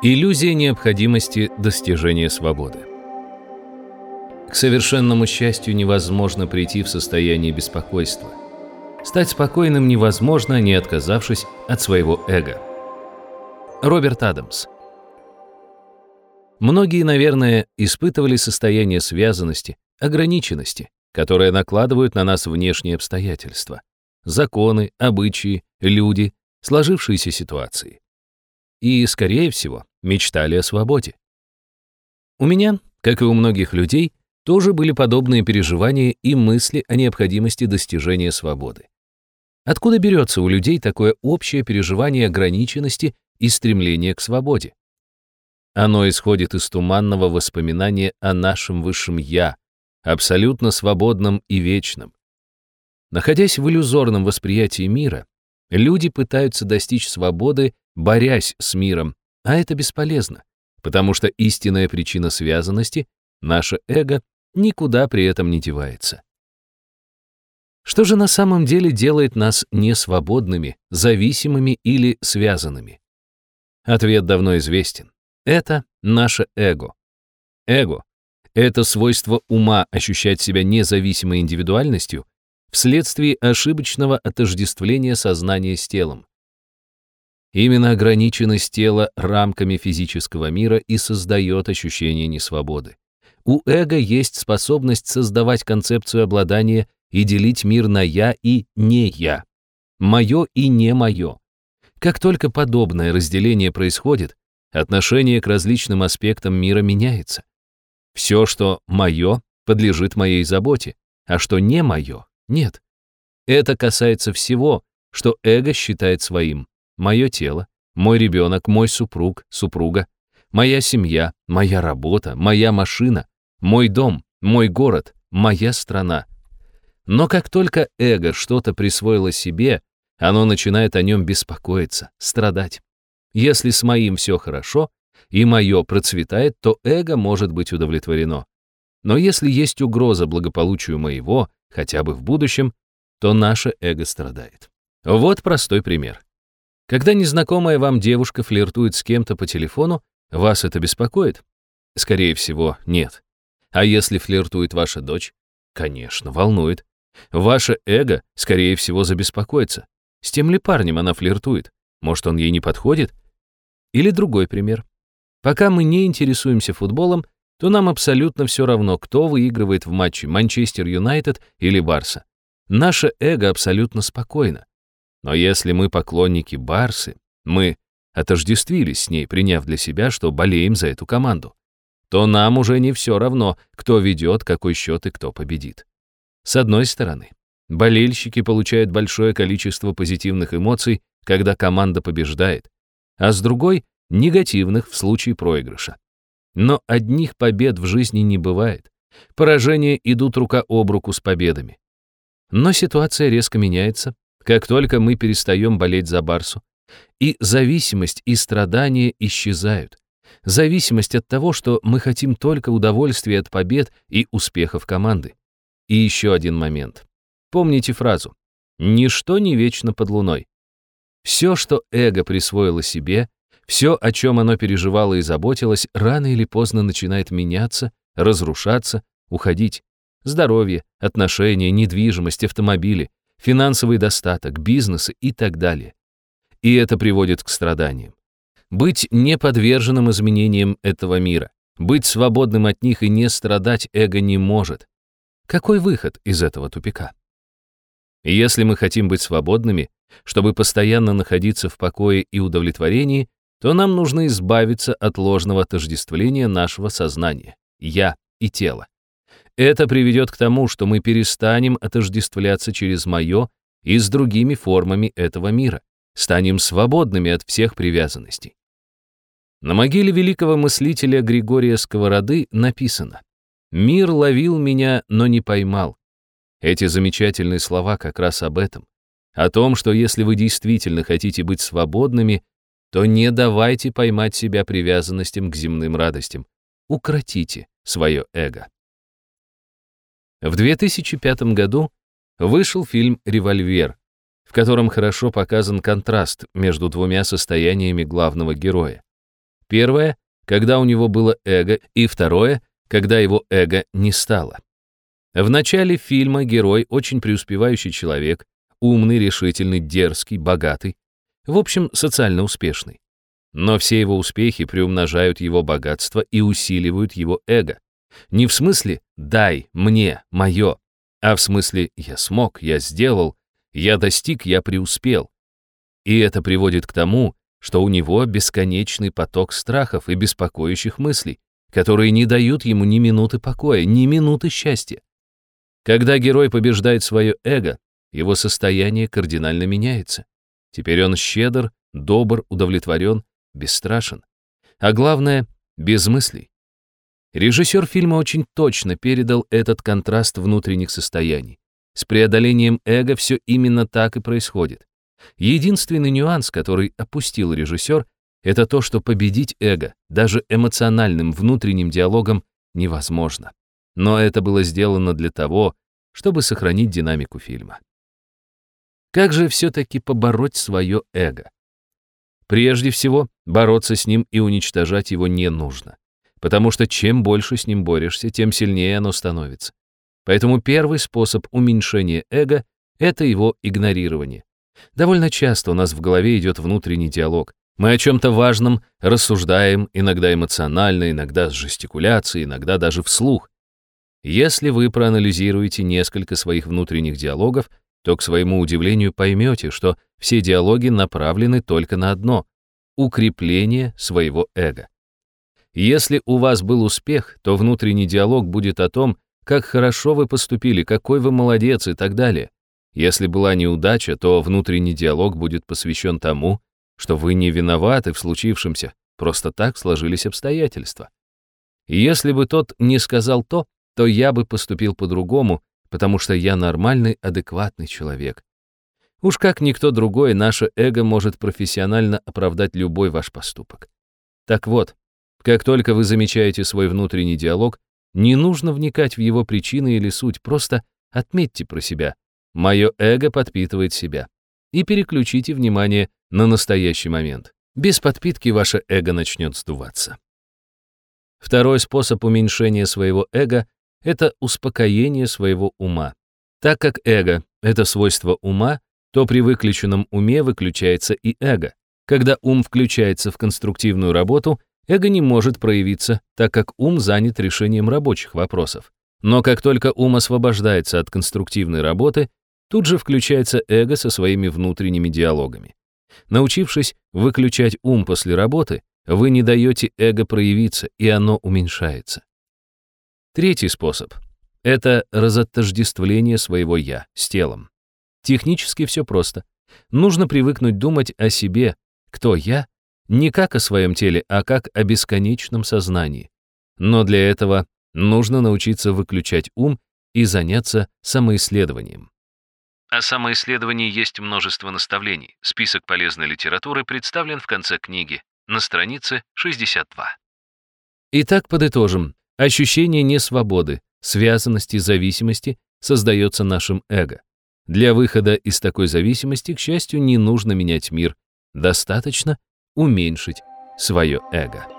Иллюзия необходимости достижения свободы. К совершенному счастью невозможно прийти в состояние беспокойства. Стать спокойным невозможно, не отказавшись от своего эго. Роберт Адамс. Многие, наверное, испытывали состояние связанности, ограниченности, которые накладывают на нас внешние обстоятельства. Законы, обычаи, люди, сложившиеся ситуации. И, скорее всего, мечтали о свободе. У меня, как и у многих людей, тоже были подобные переживания и мысли о необходимости достижения свободы. Откуда берется у людей такое общее переживание ограниченности и стремление к свободе? Оно исходит из туманного воспоминания о нашем высшем «я», абсолютно свободном и вечном. Находясь в иллюзорном восприятии мира, люди пытаются достичь свободы, борясь с миром, а это бесполезно, потому что истинная причина связанности, наше эго, никуда при этом не девается. Что же на самом деле делает нас несвободными, зависимыми или связанными? Ответ давно известен. Это наше эго. Эго — это свойство ума ощущать себя независимой индивидуальностью вследствие ошибочного отождествления сознания с телом. Именно ограниченность тела рамками физического мира и создает ощущение несвободы. У эго есть способность создавать концепцию обладания и делить мир на «я» и «не я», «моё» и «не моё». Как только подобное разделение происходит, отношение к различным аспектам мира меняется. Все, что «моё», подлежит моей заботе, а что не моё — нет. Это касается всего, что эго считает своим мое тело, мой ребенок, мой супруг, супруга, моя семья, моя работа, моя машина, мой дом, мой город, моя страна. Но как только эго что-то присвоило себе, оно начинает о нем беспокоиться, страдать. Если с моим все хорошо, и мое процветает, то эго может быть удовлетворено. Но если есть угроза благополучию моего, хотя бы в будущем, то наше эго страдает. Вот простой пример. Когда незнакомая вам девушка флиртует с кем-то по телефону, вас это беспокоит? Скорее всего, нет. А если флиртует ваша дочь? Конечно, волнует. Ваше эго, скорее всего, забеспокоится. С тем ли парнем она флиртует? Может, он ей не подходит? Или другой пример. Пока мы не интересуемся футболом, то нам абсолютно все равно, кто выигрывает в матче Манчестер Юнайтед или Барса. Наше эго абсолютно спокойно. Но если мы поклонники Барсы, мы отождествились с ней, приняв для себя, что болеем за эту команду, то нам уже не все равно, кто ведет, какой счет и кто победит. С одной стороны, болельщики получают большое количество позитивных эмоций, когда команда побеждает, а с другой — негативных в случае проигрыша. Но одних побед в жизни не бывает. Поражения идут рука об руку с победами. Но ситуация резко меняется, как только мы перестаем болеть за Барсу. И зависимость и страдания исчезают. Зависимость от того, что мы хотим только удовольствия от побед и успехов команды. И еще один момент. Помните фразу «Ничто не вечно под луной». Все, что эго присвоило себе, все, о чем оно переживало и заботилось, рано или поздно начинает меняться, разрушаться, уходить. Здоровье, отношения, недвижимость, автомобили, финансовый достаток, бизнесы и так далее. И это приводит к страданиям. Быть неподверженным изменениям этого мира, быть свободным от них и не страдать эго не может. Какой выход из этого тупика? если мы хотим быть свободными, чтобы постоянно находиться в покое и удовлетворении, то нам нужно избавиться от ложного отождествления нашего сознания, «я» и тела. Это приведет к тому, что мы перестанем отождествляться через «моё» и с другими формами этого мира, станем свободными от всех привязанностей. На могиле великого мыслителя Григория Сковороды написано «Мир ловил меня, но не поймал». Эти замечательные слова как раз об этом. О том, что если вы действительно хотите быть свободными, то не давайте поймать себя привязанностям к земным радостям. Укротите свое эго. В 2005 году вышел фильм «Револьвер», в котором хорошо показан контраст между двумя состояниями главного героя. Первое — когда у него было эго, и второе — когда его эго не стало. В начале фильма герой — очень преуспевающий человек, умный, решительный, дерзкий, богатый, в общем, социально успешный. Но все его успехи приумножают его богатство и усиливают его эго. Не в смысле «дай мне, мое», а в смысле «я смог, я сделал, я достиг, я преуспел». И это приводит к тому, что у него бесконечный поток страхов и беспокоящих мыслей, которые не дают ему ни минуты покоя, ни минуты счастья. Когда герой побеждает свое эго, его состояние кардинально меняется. Теперь он щедр, добр, удовлетворен, бесстрашен. А главное, без мыслей. Режиссер фильма очень точно передал этот контраст внутренних состояний. С преодолением эго все именно так и происходит. Единственный нюанс, который опустил режиссер, это то, что победить эго даже эмоциональным внутренним диалогом невозможно. Но это было сделано для того, чтобы сохранить динамику фильма. Как же все-таки побороть свое эго? Прежде всего, бороться с ним и уничтожать его не нужно. Потому что чем больше с ним борешься, тем сильнее оно становится. Поэтому первый способ уменьшения эго — это его игнорирование. Довольно часто у нас в голове идет внутренний диалог. Мы о чем-то важном рассуждаем, иногда эмоционально, иногда с жестикуляцией, иногда даже вслух. Если вы проанализируете несколько своих внутренних диалогов, то, к своему удивлению, поймете, что все диалоги направлены только на одно — укрепление своего эго. Если у вас был успех, то внутренний диалог будет о том, как хорошо вы поступили, какой вы молодец и так далее. Если была неудача, то внутренний диалог будет посвящен тому, что вы не виноваты в случившемся, просто так сложились обстоятельства. Если бы тот не сказал то, то я бы поступил по-другому, потому что я нормальный, адекватный человек. Уж как никто другой, наше эго может профессионально оправдать любой ваш поступок. Так вот, как только вы замечаете свой внутренний диалог, не нужно вникать в его причины или суть, просто отметьте про себя. Мое эго подпитывает себя. И переключите внимание на настоящий момент. Без подпитки ваше эго начнет сдуваться. Второй способ уменьшения своего эго — это успокоение своего ума. Так как эго — это свойство ума, то при выключенном уме выключается и эго. Когда ум включается в конструктивную работу, эго не может проявиться, так как ум занят решением рабочих вопросов. Но как только ум освобождается от конструктивной работы, тут же включается эго со своими внутренними диалогами. Научившись выключать ум после работы, вы не даете эго проявиться, и оно уменьшается. Третий способ — это разотождествление своего «я» с телом. Технически все просто. Нужно привыкнуть думать о себе, кто я, не как о своем теле, а как о бесконечном сознании. Но для этого нужно научиться выключать ум и заняться самоисследованием. О самоисследовании есть множество наставлений. Список полезной литературы представлен в конце книги, на странице 62. Итак, подытожим. Ощущение несвободы, связанности, зависимости создается нашим эго. Для выхода из такой зависимости, к счастью, не нужно менять мир. Достаточно уменьшить свое эго.